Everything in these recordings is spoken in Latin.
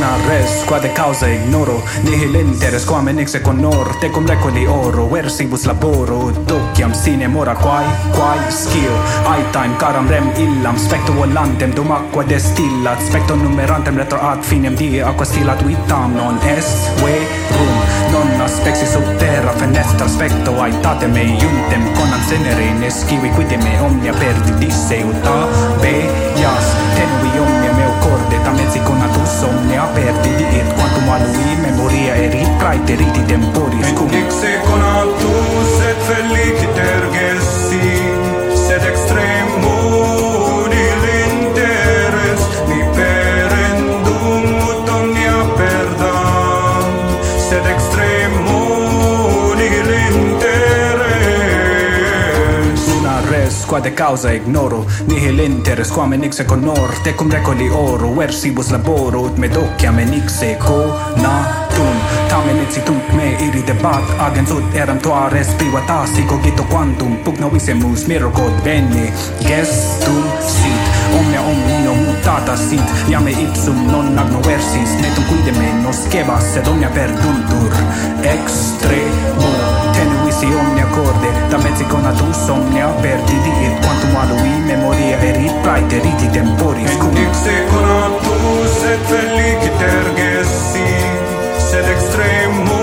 una res quade causa ignoro. Nihil interes quam in exe conor. Te cum recoli oro versibus laboro. Dociam sine mora quae quae skill. Ai time caram rem illam. Specto volantem dum aqua destillat. Specto numerantem retro ad finem die. Aqua stilat vitam non est ve rum non aspexi sub terra fenestra specto. Aetate me iuntem conam senere in escivi quidem omnia perdi disse uta be ias. Tenui omnia feriti temporis cum Mixe conatus et feliciter gessi sed extremur il interes mi perendum ut omnia perdam sed extremur il interes una res quade causa ignoro nihil interes quam in ixe conor tecum recoli oro versibus laboro ut me ociam in ixe conatum Tamen institut me iri debat. Agen sud eram privata sico Incognito quantum pugno visemus miro mirocod bene Gestum sit Omnia omnio mutata sit. Iame ipsum non agnoversis Netum cuide me nos cebas Sed omnia perduntur. Extremo Tenuisi omnia corde Da mezzi conatus omnia perdidir Quantum alui memoria erit praeteriti temporis cum. Indixe conatus et feliciter екстрим.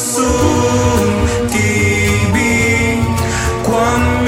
Masum, TV, quan.